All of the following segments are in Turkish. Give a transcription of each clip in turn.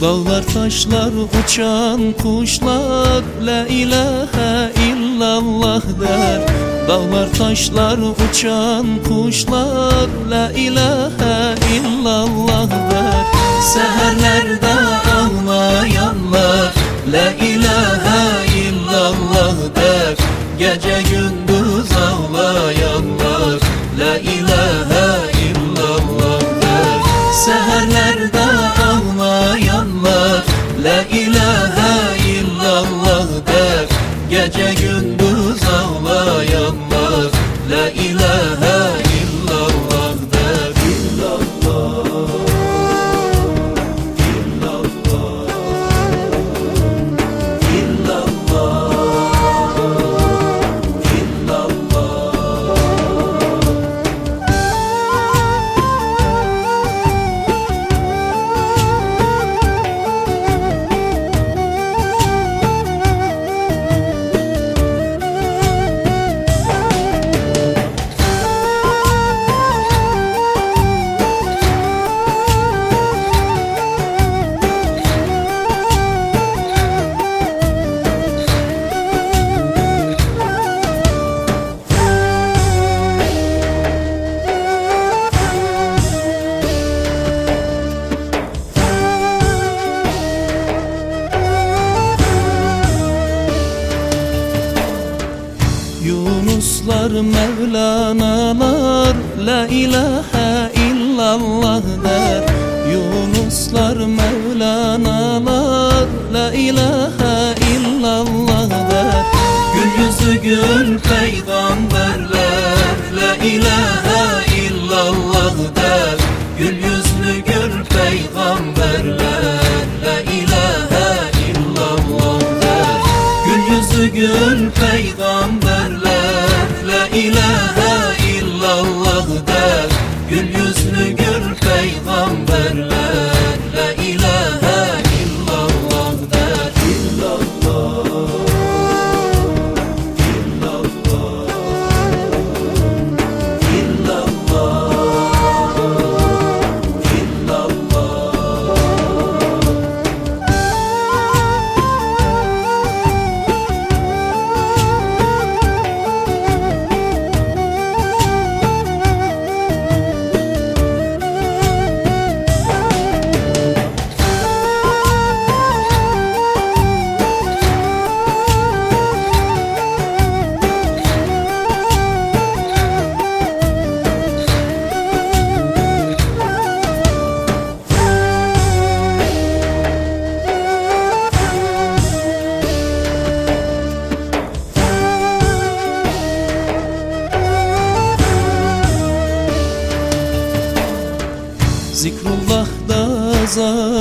Dağlar taşlar uçan kuşlar La ilahe illallah der. Dağlar taşlar uçan kuşlar La ilahe illallah der. Seherlerde ağlayanlar La ilahe illallah der. Gece gündüz ağlayanlar La ilahe illallah der. Seherlerde La ilahe illallah der. Gece gündüz ağlayanlar. La ilahe Yunuslar Mevlanalar La ilahe illallah der. Yunuslar Mevlanalar La ilahe illallah der. Gül yüzü gül peygamberler La ilahe illallah der. Gül yüzlü gül peygamberler La ilahe illallah der. Gül yüzü gül peygamberler La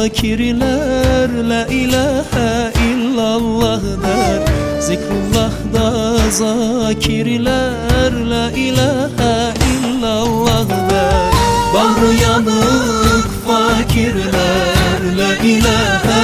zakirler La ilahe illallah der. Zikrullah'da zakirler La ilahe illallah der. Bağrı yanık fakirler La ilahe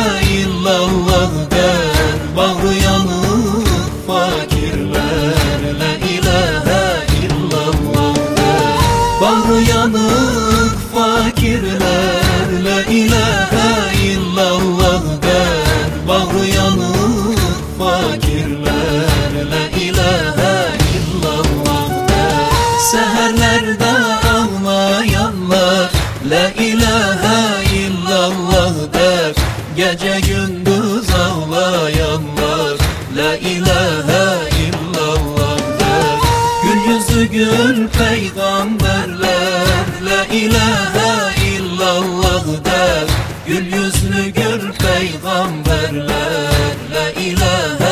La ilahe illallah der. Gece gündüz ağlayanlar. La ilahe illallah der. Gül yüzü gül peygamberler. La ilahe illallah der. Gül yüzlü gül peygamberler. La ilahe